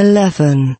eleven.